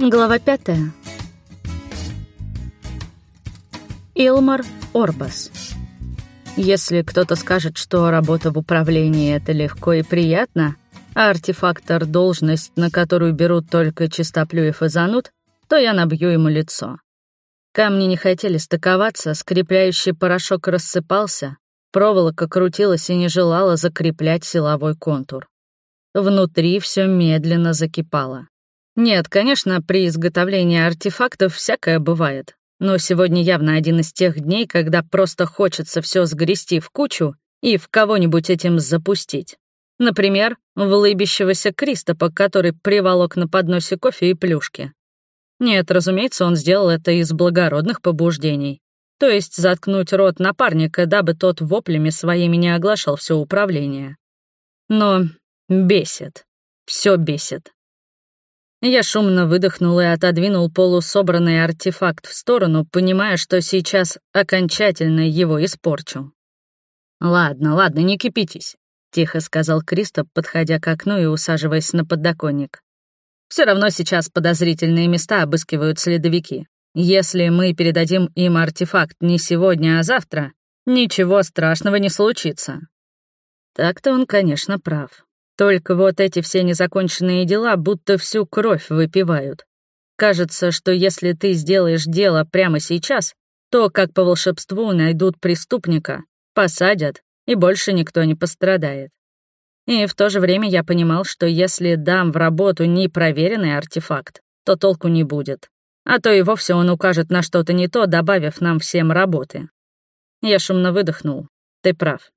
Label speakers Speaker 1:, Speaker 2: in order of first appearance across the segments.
Speaker 1: Глава пятая. Илмар Орбас. Если кто-то скажет, что работа в управлении — это легко и приятно, а артефактор — должность, на которую берут только чистоплюев и зануд, то я набью ему лицо. Камни не хотели стыковаться, скрепляющий порошок рассыпался, проволока крутилась и не желала закреплять силовой контур. Внутри все медленно закипало. Нет, конечно, при изготовлении артефактов всякое бывает. Но сегодня явно один из тех дней, когда просто хочется все сгрести в кучу и в кого-нибудь этим запустить. Например, в лыбящегося Кристопа, который приволок на подносе кофе и плюшки. Нет, разумеется, он сделал это из благородных побуждений. То есть заткнуть рот напарника, дабы тот воплями своими не оглашал все управление. Но бесит. Все бесит. Я шумно выдохнул и отодвинул полусобранный артефакт в сторону, понимая, что сейчас окончательно его испорчу. «Ладно, ладно, не кипитесь», — тихо сказал Кристоп, подходя к окну и усаживаясь на подоконник. Все равно сейчас подозрительные места обыскивают следовики. Если мы передадим им артефакт не сегодня, а завтра, ничего страшного не случится». Так-то он, конечно, прав. Только вот эти все незаконченные дела будто всю кровь выпивают. Кажется, что если ты сделаешь дело прямо сейчас, то, как по волшебству, найдут преступника, посадят, и больше никто не пострадает. И в то же время я понимал, что если дам в работу непроверенный артефакт, то толку не будет. А то и вовсе он укажет на что-то не то, добавив нам всем работы. Я шумно выдохнул. Ты прав.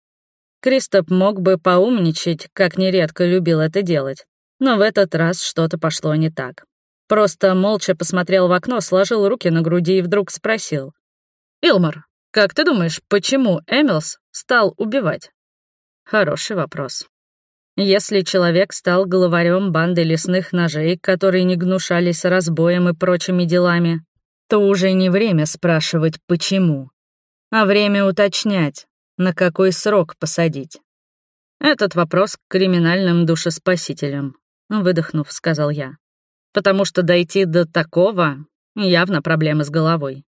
Speaker 1: Кристоп мог бы поумничать, как нередко любил это делать. Но в этот раз что-то пошло не так. Просто молча посмотрел в окно, сложил руки на груди и вдруг спросил. «Илмар, как ты думаешь, почему Эмилс стал убивать?» Хороший вопрос. Если человек стал главарем банды лесных ножей, которые не гнушались разбоем и прочими делами, то уже не время спрашивать «почему», а время уточнять, на какой срок посадить? Этот вопрос к криминальным душеспасителям, выдохнув, сказал я. Потому что дойти до такого явно проблемы с головой.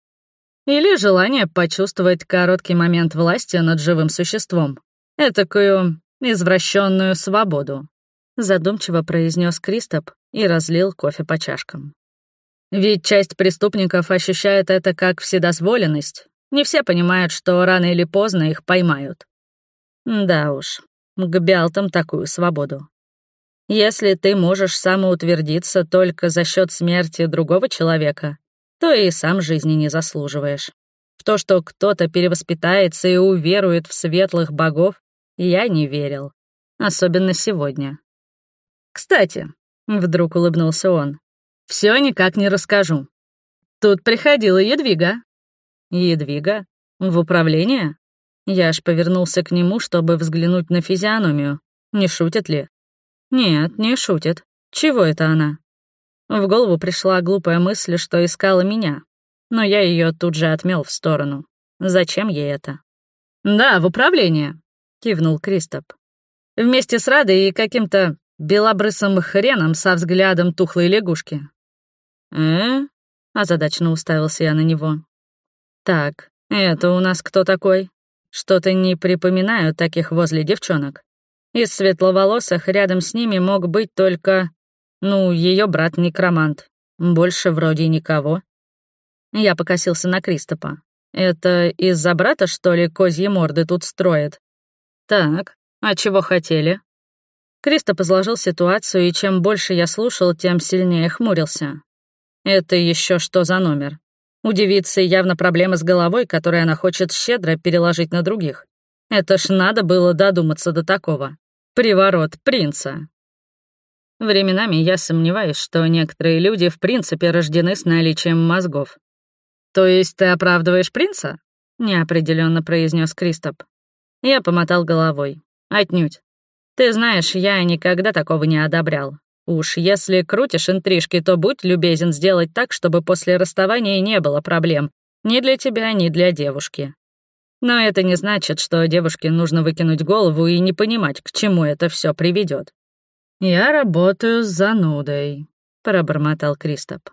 Speaker 1: Или желание почувствовать короткий момент власти над живым существом. Этакую извращенную свободу. Задумчиво произнес Кристоп и разлил кофе по чашкам. Ведь часть преступников ощущает это как вседозволенность, не все понимают, что рано или поздно их поймают. Да уж, к Бялтам такую свободу. Если ты можешь самоутвердиться только за счет смерти другого человека, то и сам жизни не заслуживаешь. В то, что кто-то перевоспитается и уверует в светлых богов, я не верил. Особенно сегодня. «Кстати», — вдруг улыбнулся он, — «все никак не расскажу. Тут приходила Едвига, Едвига? В управление? Я аж повернулся к нему, чтобы взглянуть на физиономию. Не шутит ли? Нет, не шутит. Чего это она? В голову пришла глупая мысль, что искала меня. Но я ее тут же отмел в сторону. Зачем ей это? «Да, в управление», — кивнул Кристоп. «Вместе с Радой и каким-то белобрысым хреном со взглядом тухлой лягушки». «Э?» — озадаченно уставился я на него. Так, это у нас кто такой? Что-то не припоминаю таких возле девчонок. Из светловолосых рядом с ними мог быть только... Ну, ее брат-некромант. Больше вроде никого. Я покосился на Кристопа. Это из-за брата, что ли, козьи морды тут строят? Так, а чего хотели? Кристоп изложил ситуацию, и чем больше я слушал, тем сильнее хмурился. Это еще что за номер? У девицы явно проблемы с головой, которые она хочет щедро переложить на других. Это ж надо было додуматься до такого. Приворот принца. Временами я сомневаюсь, что некоторые люди в принципе рождены с наличием мозгов. «То есть ты оправдываешь принца?» — неопределенно произнес Кристоп. Я помотал головой. «Отнюдь. Ты знаешь, я никогда такого не одобрял. Уж если крутишь интрижки, то будь любезен сделать так, чтобы после расставания не было проблем ни для тебя, ни для девушки. Но это не значит, что девушке нужно выкинуть голову и не понимать, к чему это все приведет. «Я работаю с занудой», — пробормотал Кристоп.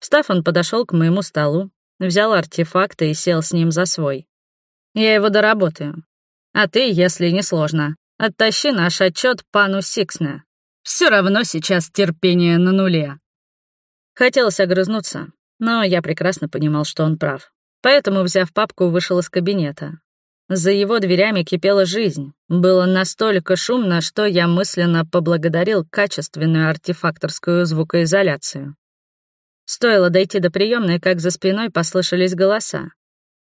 Speaker 1: Стафан подошел к моему столу, взял артефакты и сел с ним за свой. Я его доработаю. А ты, если не сложно, оттащи наш отчет пану Сиксне. Все равно сейчас терпение на нуле. Хотелось огрызнуться, но я прекрасно понимал, что он прав. Поэтому, взяв папку, вышел из кабинета. За его дверями кипела жизнь. Было настолько шумно, что я мысленно поблагодарил качественную артефакторскую звукоизоляцию. Стоило дойти до приемной, как за спиной послышались голоса.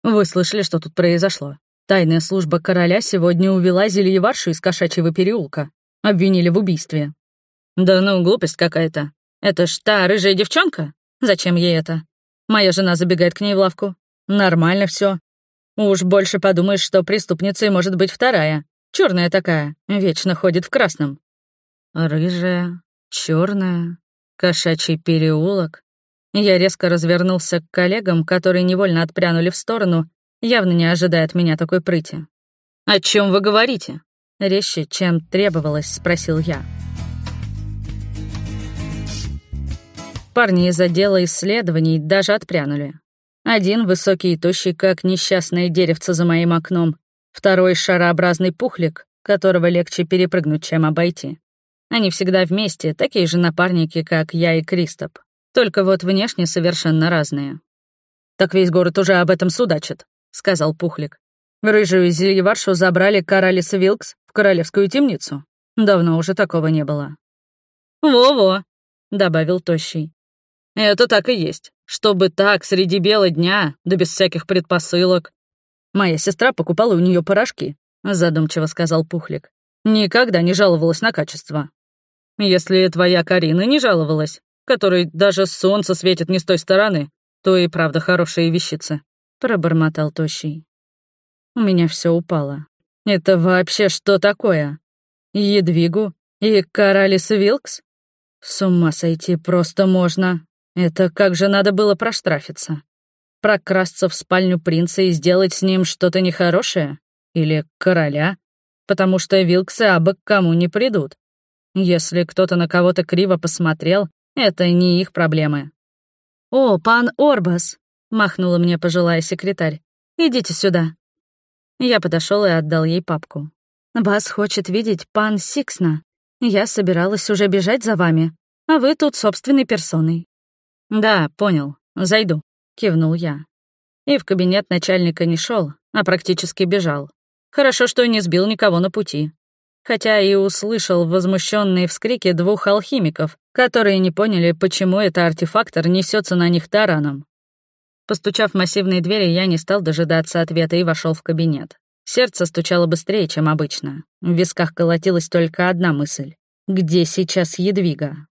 Speaker 1: «Вы слышали, что тут произошло? Тайная служба короля сегодня увела зельеваршу из кошачьего переулка. Обвинили в убийстве». «Да ну, глупость какая-то. Это ж та рыжая девчонка? Зачем ей это? Моя жена забегает к ней в лавку. Нормально все. Уж больше подумаешь, что преступницей может быть вторая. черная такая, вечно ходит в красном. Рыжая, черная, кошачий переулок. Я резко развернулся к коллегам, которые невольно отпрянули в сторону, явно не ожидая от меня такой прыти. «О чем вы говорите?» Резче, чем требовалось, спросил я. Парни из отдела исследований даже отпрянули. Один высокий и тощий, как несчастное деревце за моим окном, второй — шарообразный пухлик, которого легче перепрыгнуть, чем обойти. Они всегда вместе, такие же напарники, как я и Кристоп. Только вот внешне совершенно разные. «Так весь город уже об этом судачит», — сказал Пухлик. «Рыжую зельеваршу забрали Каралис Вилкс в королевскую темницу. Давно уже такого не было». «Во-во», — добавил Тощий. «Это так и есть. Чтобы так, среди бела дня, да без всяких предпосылок». «Моя сестра покупала у нее порошки», — задумчиво сказал Пухлик. «Никогда не жаловалась на качество». «Если твоя Карина не жаловалась, которой даже солнце светит не с той стороны, то и правда хорошие вещицы», — пробормотал Тощий. У меня все упало. Это вообще что такое? Едвигу и Каралис Вилкс? С ума сойти просто можно. Это как же надо было проштрафиться? Прокрасться в спальню принца и сделать с ним что-то нехорошее? Или короля? Потому что Вилксы абы к кому не придут. Если кто-то на кого-то криво посмотрел, это не их проблемы. «О, пан Орбас!» — махнула мне пожилая секретарь. «Идите сюда». Я подошел и отдал ей папку. «Вас хочет видеть пан Сиксна. Я собиралась уже бежать за вами, а вы тут собственной персоной». «Да, понял. Зайду», — кивнул я. И в кабинет начальника не шел, а практически бежал. Хорошо, что не сбил никого на пути хотя и услышал возмущенные вскрики двух алхимиков, которые не поняли, почему это артефактор несется на них тараном. Постучав в массивные двери, я не стал дожидаться ответа и вошел в кабинет. Сердце стучало быстрее, чем обычно. В висках колотилась только одна мысль. Где сейчас Едвига?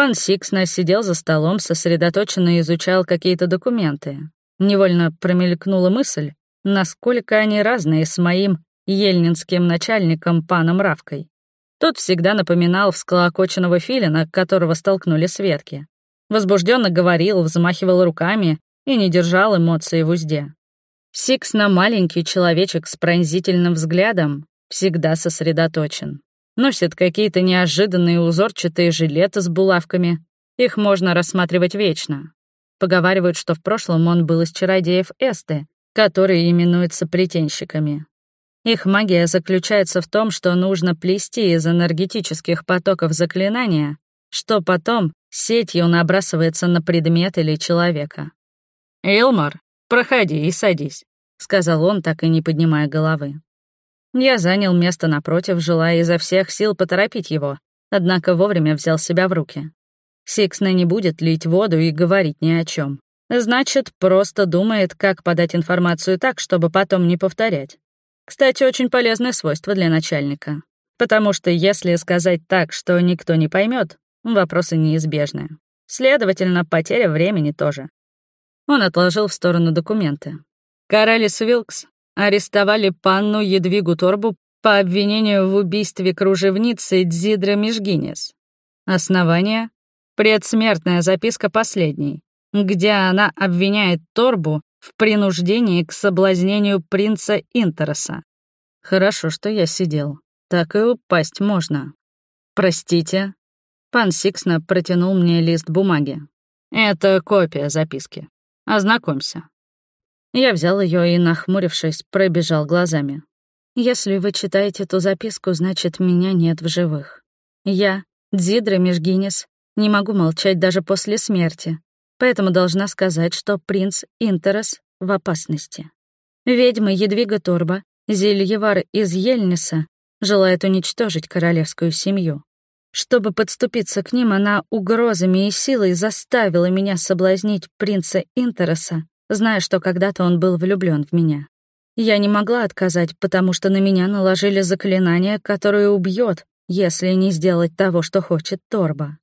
Speaker 1: Пан Сиксна сидел за столом, сосредоточенно изучал какие-то документы. Невольно промелькнула мысль, насколько они разные с моим ельнинским начальником паном Равкой. Тот всегда напоминал всклокоченного филина, которого столкнули с ветки. Возбужденно говорил, взмахивал руками и не держал эмоций в узде. Сиксна, маленький человечек с пронзительным взглядом всегда сосредоточен. Носит какие-то неожиданные узорчатые жилеты с булавками. Их можно рассматривать вечно. Поговаривают, что в прошлом он был из чародеев Эсты, которые именуются плетенщиками. Их магия заключается в том, что нужно плести из энергетических потоков заклинания, что потом сетью набрасывается на предмет или человека. «Илмар, проходи и садись», — сказал он, так и не поднимая головы. Я занял место напротив, желая изо всех сил поторопить его, однако вовремя взял себя в руки. Сиксна не будет лить воду и говорить ни о чем. Значит, просто думает, как подать информацию так, чтобы потом не повторять. Кстати, очень полезное свойство для начальника. Потому что если сказать так, что никто не поймет, вопросы неизбежны. Следовательно, потеря времени тоже. Он отложил в сторону документы. Каралис Вилкс арестовали панну Едвигу Торбу по обвинению в убийстве кружевницы Дзидра Межгинес. Основание — предсмертная записка последней, где она обвиняет Торбу в принуждении к соблазнению принца Интероса. Хорошо, что я сидел. Так и упасть можно. Простите. Пан Сиксна протянул мне лист бумаги. Это копия записки. Ознакомься». Я взял ее и, нахмурившись, пробежал глазами. «Если вы читаете эту записку, значит, меня нет в живых. Я, Дзидра Межгинес, не могу молчать даже после смерти, поэтому должна сказать, что принц Интерес в опасности. Ведьма Едвига Торба, Зельевар из Ельниса, желает уничтожить королевскую семью. Чтобы подступиться к ним, она угрозами и силой заставила меня соблазнить принца Интереса, зная, что когда-то он был влюблен в меня. Я не могла отказать, потому что на меня наложили заклинание, которое убьет, если не сделать того, что хочет Торба.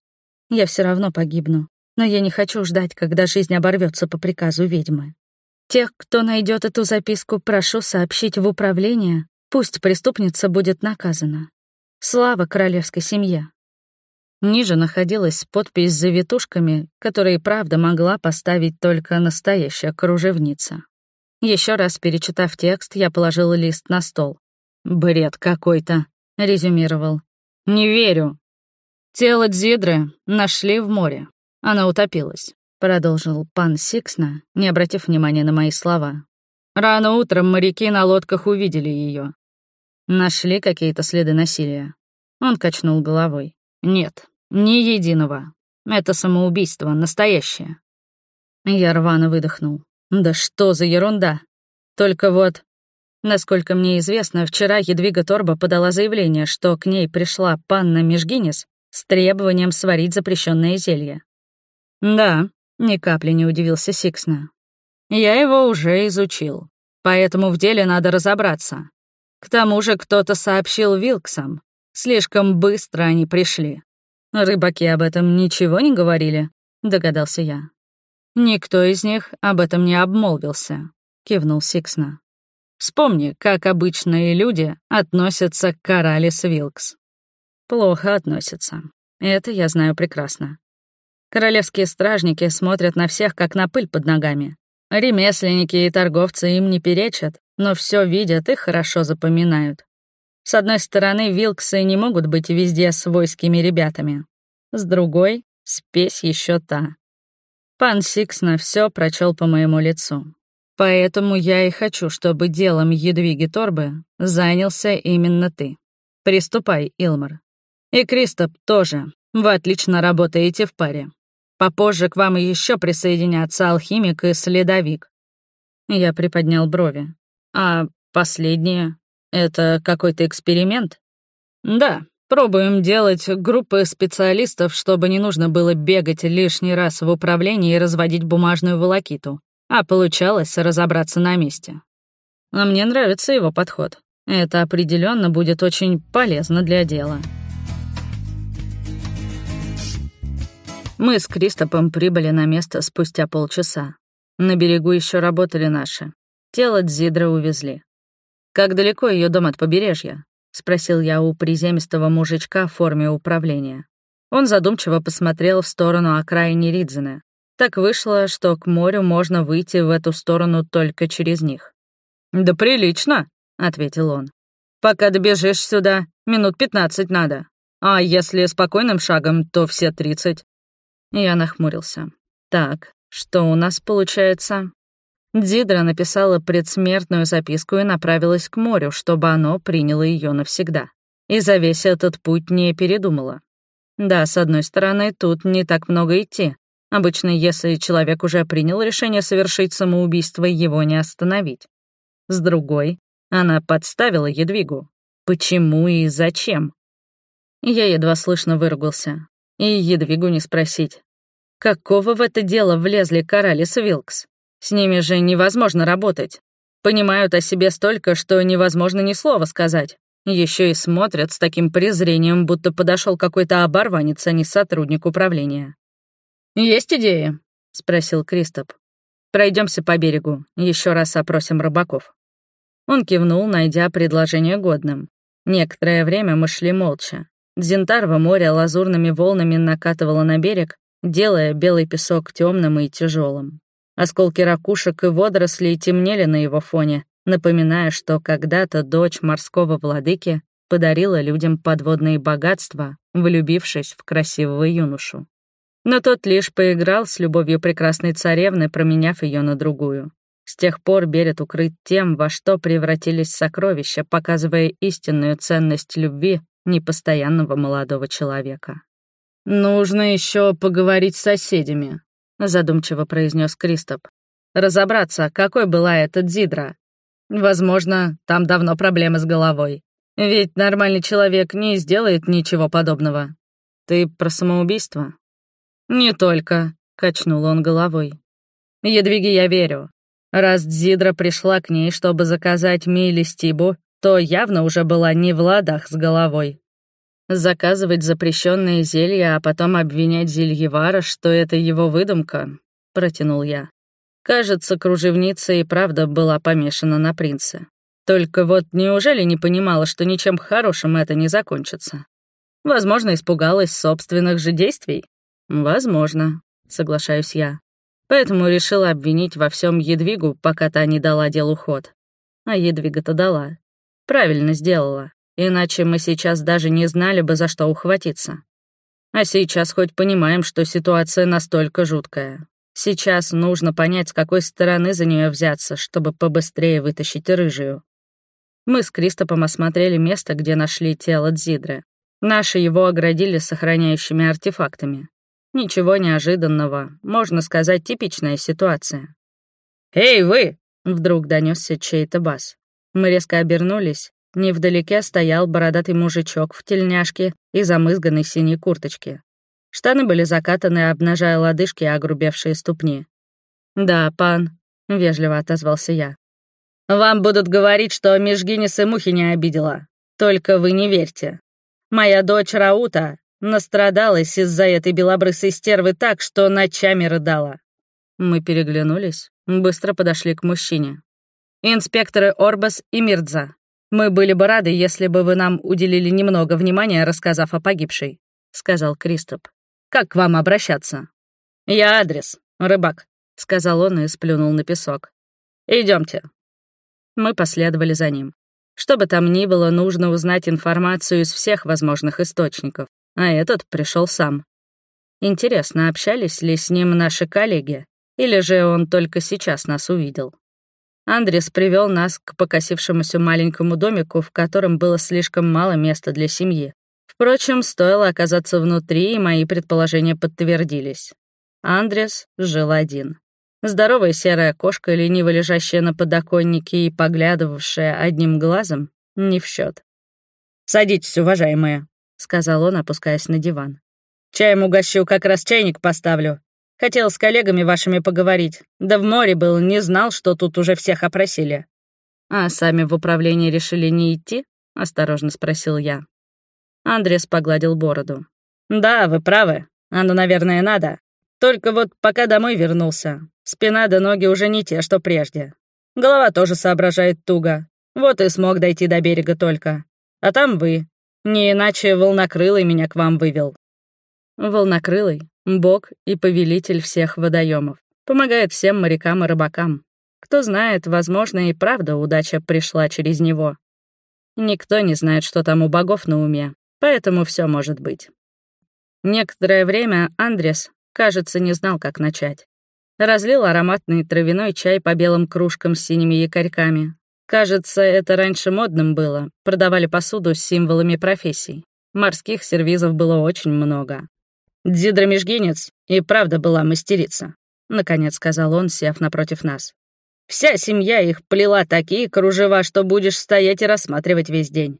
Speaker 1: Я все равно погибну, но я не хочу ждать, когда жизнь оборвется по приказу ведьмы. Тех, кто найдет эту записку, прошу сообщить в управление, пусть преступница будет наказана. Слава королевской семье. Ниже находилась подпись с завитушками, которые, правда, могла поставить только настоящая кружевница. Еще раз перечитав текст, я положил лист на стол. «Бред какой-то», — резюмировал. «Не верю». «Тело Дзидры нашли в море. Она утопилась», — продолжил пан Сиксна, не обратив внимания на мои слова. «Рано утром моряки на лодках увидели ее. Нашли какие-то следы насилия». Он качнул головой. Нет, ни единого. Это самоубийство, настоящее. Я рвано выдохнул. Да что за ерунда? Только вот, насколько мне известно, вчера Едвига Торба подала заявление, что к ней пришла панна Межгинес с требованием сварить запрещенное зелье. Да, ни капли не удивился Сиксна. Я его уже изучил, поэтому в деле надо разобраться. К тому же кто-то сообщил Вилксам, Слишком быстро они пришли. Рыбаки об этом ничего не говорили, догадался я. Никто из них об этом не обмолвился, кивнул Сиксна. Вспомни, как обычные люди относятся к Коралис Вилкс. Плохо относятся. Это я знаю прекрасно. Королевские стражники смотрят на всех, как на пыль под ногами. Ремесленники и торговцы им не перечат, но все видят и хорошо запоминают. С одной стороны, Вилксы не могут быть везде свойскими ребятами. С другой — спесь еще та. Пан Сиксна все прочел по моему лицу. Поэтому я и хочу, чтобы делом Едвиги Торбы занялся именно ты. Приступай, Илмар. И Кристоп тоже. Вы отлично работаете в паре. Попозже к вам еще присоединятся алхимик и следовик. Я приподнял брови. А последнее это какой-то эксперимент? Да, пробуем делать группы специалистов, чтобы не нужно было бегать лишний раз в управлении и разводить бумажную волокиту, а получалось разобраться на месте. А мне нравится его подход. Это определенно будет очень полезно для дела. Мы с Кристопом прибыли на место спустя полчаса. На берегу еще работали наши. Тело Дзидра увезли. «Как далеко ее дом от побережья?» — спросил я у приземистого мужичка в форме управления. Он задумчиво посмотрел в сторону окраины Ридзена. Так вышло, что к морю можно выйти в эту сторону только через них. «Да прилично», — ответил он. «Пока добежишь сюда, минут пятнадцать надо. А если спокойным шагом, то все тридцать». Я нахмурился. «Так, что у нас получается?» Дидра написала предсмертную записку и направилась к морю, чтобы оно приняло ее навсегда. И за весь этот путь не передумала. Да, с одной стороны, тут не так много идти. Обычно, если человек уже принял решение совершить самоубийство, его не остановить. С другой, она подставила Едвигу. Почему и зачем? Я едва слышно выругался. И Едвигу не спросить. Какого в это дело влезли Коралис Вилкс? С ними же невозможно работать. Понимают о себе столько, что невозможно ни слова сказать. Еще и смотрят с таким презрением, будто подошел какой-то оборванец, а не сотрудник управления. «Есть идеи?» — спросил Кристоп. Пройдемся по берегу, еще раз опросим рыбаков». Он кивнул, найдя предложение годным. Некоторое время мы шли молча. Дзентарво море лазурными волнами накатывало на берег, делая белый песок темным и тяжелым. Осколки ракушек и водорослей темнели на его фоне, напоминая, что когда-то дочь морского владыки подарила людям подводные богатства, влюбившись в красивого юношу. Но тот лишь поиграл с любовью прекрасной царевны, променяв ее на другую. С тех пор Берет укрыт тем, во что превратились сокровища, показывая истинную ценность любви непостоянного молодого человека. «Нужно еще поговорить с соседями», — задумчиво произнес Кристоп. «Разобраться, какой была эта Дзидра. Возможно, там давно проблемы с головой. Ведь нормальный человек не сделает ничего подобного. Ты про самоубийство?» «Не только», — качнул он головой. «Едвиге я верю. Раз Дзидра пришла к ней, чтобы заказать Миле Стибу, то явно уже была не в ладах с головой. Заказывать запрещенные зелья, а потом обвинять Зельевара, что это его выдумка, протянул я. Кажется, кружевница и правда была помешана на принце. Только вот неужели не понимала, что ничем хорошим это не закончится? Возможно, испугалась собственных же действий? Возможно, соглашаюсь я. Поэтому решила обвинить во всем Едвигу, пока та не дала делу ход. А Едвига-то дала. Правильно сделала. Иначе мы сейчас даже не знали бы, за что ухватиться. А сейчас хоть понимаем, что ситуация настолько жуткая. Сейчас нужно понять, с какой стороны за нее взяться, чтобы побыстрее вытащить рыжую. Мы с Кристопом осмотрели место, где нашли тело Дзидры. Наши его оградили сохраняющими артефактами. Ничего неожиданного, можно сказать, типичная ситуация. «Эй, вы!» — вдруг донесся чей-то бас. Мы резко обернулись. Невдалеке стоял бородатый мужичок в тельняшке и замызганной синей курточке. Штаны были закатаны, обнажая лодыжки и огрубевшие ступни. «Да, пан», — вежливо отозвался я. «Вам будут говорить, что Межгинис и мухи не обидела. Только вы не верьте. Моя дочь Раута Настрадалась из-за этой белобрысой стервы так, что ночами рыдала. Мы переглянулись, быстро подошли к мужчине. «Инспекторы Орбас и Мирдза, мы были бы рады, если бы вы нам уделили немного внимания, рассказав о погибшей», — сказал Кристоп. «Как к вам обращаться?» «Я адрес, рыбак», — сказал он и сплюнул на песок. Идемте. Мы последовали за ним. Что бы там ни было, нужно узнать информацию из всех возможных источников а этот пришел сам. Интересно, общались ли с ним наши коллеги, или же он только сейчас нас увидел? Андрес привел нас к покосившемуся маленькому домику, в котором было слишком мало места для семьи. Впрочем, стоило оказаться внутри, и мои предположения подтвердились. Андрес жил один. Здоровая серая кошка, лениво лежащая на подоконнике и поглядывавшая одним глазом, не в счет. «Садитесь, уважаемые», — сказал он, опускаясь на диван. «Чаем угощу, как раз чайник поставлю. Хотел с коллегами вашими поговорить. Да в море был, не знал, что тут уже всех опросили». «А сами в управление решили не идти?» — осторожно спросил я. Андрес погладил бороду. «Да, вы правы. Оно, наверное, надо. Только вот пока домой вернулся, спина да ноги уже не те, что прежде. Голова тоже соображает туго. Вот и смог дойти до берега только. А там вы. Не иначе волнокрылый меня к вам вывел. Волнокрылый — бог и повелитель всех водоемов. Помогает всем морякам и рыбакам. Кто знает, возможно, и правда удача пришла через него. Никто не знает, что там у богов на уме, поэтому все может быть. Некоторое время Андрес, кажется, не знал, как начать. Разлил ароматный травяной чай по белым кружкам с синими якорьками, Кажется, это раньше модным было. Продавали посуду с символами профессий. Морских сервизов было очень много. Дзидра Межгинец и правда была мастерица, наконец сказал он, сев напротив нас. Вся семья их плела такие кружева, что будешь стоять и рассматривать весь день.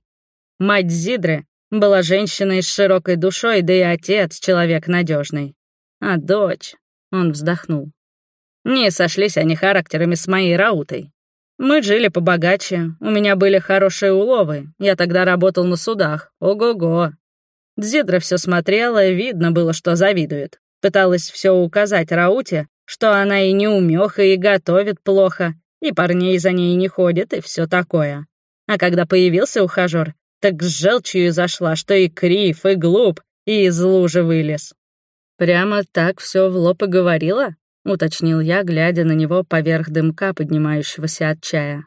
Speaker 1: Мать Зидры была женщиной с широкой душой, да и отец — человек надежный. А дочь... Он вздохнул. Не сошлись они характерами с моей Раутой. Мы жили побогаче, у меня были хорошие уловы, я тогда работал на судах, ого-го. Дзидра все смотрела, видно было, что завидует. Пыталась все указать Рауте, что она и не умеха, и готовит плохо, и парней за ней не ходит, и все такое. А когда появился ухажер, так с желчью зашла, что и крив, и глуп, и из лужи вылез. Прямо так все в лоб и говорила? — уточнил я, глядя на него поверх дымка, поднимающегося от чая.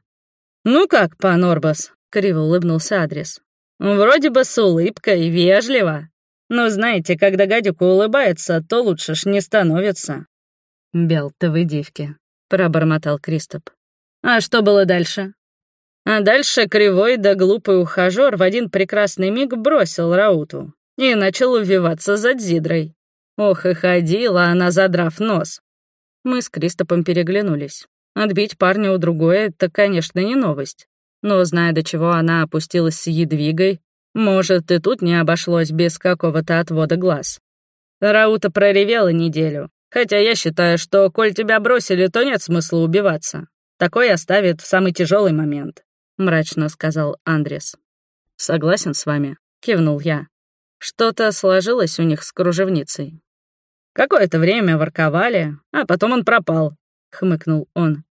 Speaker 1: «Ну как, пан Орбас?» — криво улыбнулся адрес. «Вроде бы с улыбкой, вежливо.
Speaker 2: Но знаете, когда гадюка улыбается, то лучше ж не становится».
Speaker 1: «Белтовы девки», — пробормотал Кристоп.
Speaker 2: «А что было дальше?» А дальше кривой да глупый ухажёр в один прекрасный миг бросил Рауту и начал увиваться за Дзидрой. Ох, и ходила она, задрав нос.
Speaker 1: Мы с Кристопом переглянулись. Отбить парня у другой — это, конечно, не новость. Но, зная, до чего она опустилась с едвигой, может, и тут не обошлось без какого-то отвода глаз.
Speaker 2: Раута проревела неделю, хотя я считаю, что, коль тебя бросили, то нет смысла убиваться. Такой оставит в самый тяжелый момент», — мрачно сказал Андрес.
Speaker 1: «Согласен с вами», — кивнул я. Что-то сложилось у них с кружевницей.
Speaker 2: Какое-то время ворковали, а потом он пропал», — хмыкнул он.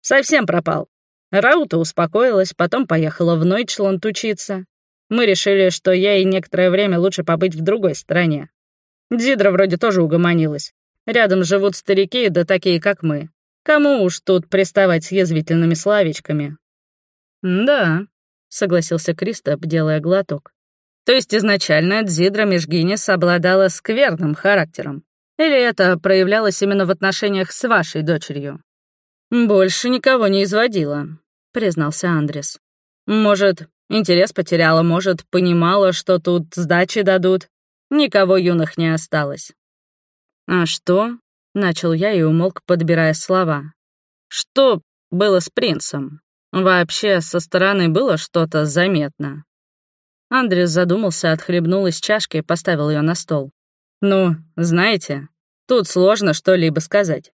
Speaker 2: «Совсем пропал. Раута успокоилась, потом поехала в Нойчланд учиться. Мы решили, что ей некоторое время лучше побыть в другой стране. Дзидра вроде тоже угомонилась. Рядом живут старики, да такие, как мы. Кому уж тут приставать с язвительными словечками?»
Speaker 1: «Да», — согласился Кристоп, делая глоток.
Speaker 2: «То есть изначально Дзидра Межгинес обладала скверным характером? Или это проявлялось именно в отношениях с вашей дочерью?»
Speaker 1: «Больше никого не изводила», — признался Андрес.
Speaker 2: «Может, интерес потеряла, может, понимала, что тут сдачи дадут. Никого юных не осталось».
Speaker 1: «А что?» — начал я и умолк, подбирая слова.
Speaker 2: «Что было с принцем? Вообще, со стороны было что-то заметно?»
Speaker 1: Андрес задумался, отхлебнул из чашки и поставил ее на стол.
Speaker 2: «Ну, знаете, тут сложно что-либо сказать.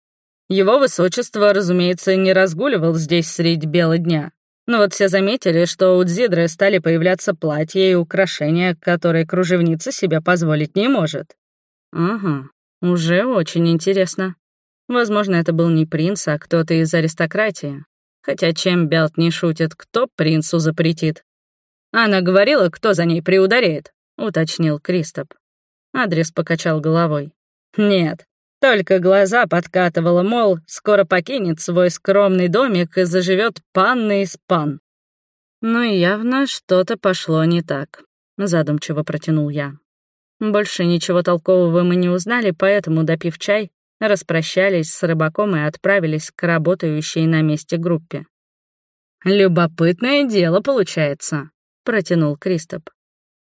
Speaker 2: Его высочество, разумеется, не разгуливал здесь средь бела дня. Но вот все заметили, что у Дзидры стали появляться платья и украшения, которые кружевница себе позволить не может.
Speaker 1: Ага, уже очень интересно. Возможно, это был не принц, а кто-то из аристократии. Хотя чем Белт не шутит, кто принцу запретит?
Speaker 2: Она говорила, кто за ней приударяет, уточнил Кристоп.
Speaker 1: Адрес покачал головой.
Speaker 2: Нет, только глаза подкатывала, мол, скоро покинет свой скромный домик и заживет панный из пан.
Speaker 1: И явно что-то пошло не так, задумчиво протянул я. Больше ничего толкового мы не узнали, поэтому, допив чай, распрощались с рыбаком и отправились к работающей на месте группе.
Speaker 2: «Любопытное дело получается», — протянул Кристоп.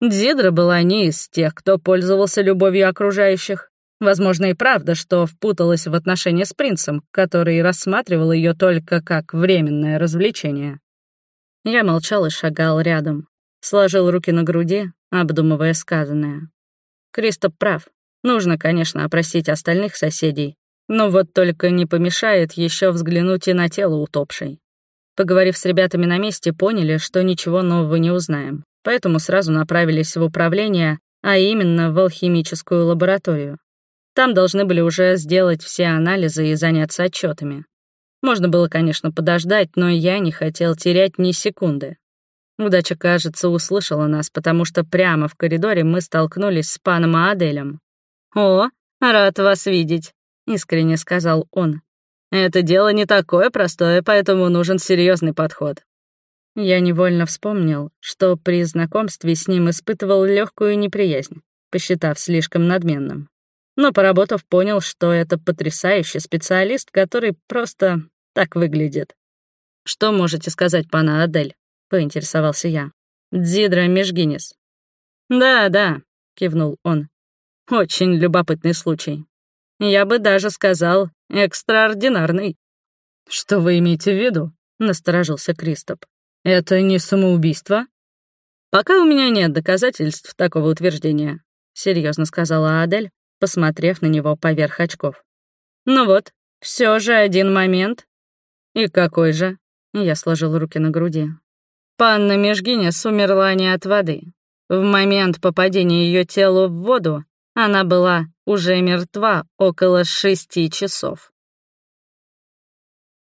Speaker 2: Дидра была не из тех, кто пользовался любовью окружающих. Возможно, и правда, что впуталась в отношения с принцем, который рассматривал ее только как временное развлечение.
Speaker 1: Я молчал и шагал рядом, сложил руки на груди, обдумывая сказанное. Кристоп прав. Нужно, конечно, опросить остальных соседей, но вот только не помешает еще взглянуть и на тело утопшей. Поговорив с ребятами на месте, поняли, что ничего нового не узнаем, поэтому сразу направились в управление, а именно в алхимическую лабораторию. Там должны были уже сделать все анализы и заняться отчетами. Можно было, конечно, подождать, но я не хотел терять ни секунды. Удача, кажется, услышала нас, потому что прямо в коридоре мы столкнулись с паном Аделем.
Speaker 2: «О, рад вас видеть», — искренне сказал он. «Это дело не такое простое, поэтому нужен серьезный подход».
Speaker 1: Я невольно вспомнил, что при знакомстве с ним испытывал легкую неприязнь, посчитав слишком надменным но, поработав, понял, что это потрясающий специалист, который просто так выглядит. «Что можете сказать, пана Адель?» — поинтересовался я. «Дзидра Межгинес».
Speaker 2: «Да, да», — кивнул он. «Очень любопытный случай. Я бы даже сказал, экстраординарный».
Speaker 1: «Что вы имеете в виду?» — насторожился Кристоп. «Это не самоубийство?»
Speaker 2: «Пока у меня нет доказательств такого утверждения», — серьезно сказала Адель, посмотрев на него поверх очков. «Ну вот, все же один момент».
Speaker 1: «И какой же?» Я сложил руки на груди.
Speaker 2: Панна Межгинес умерла не от воды. В момент попадения ее тела в воду она была уже мертва около шести часов.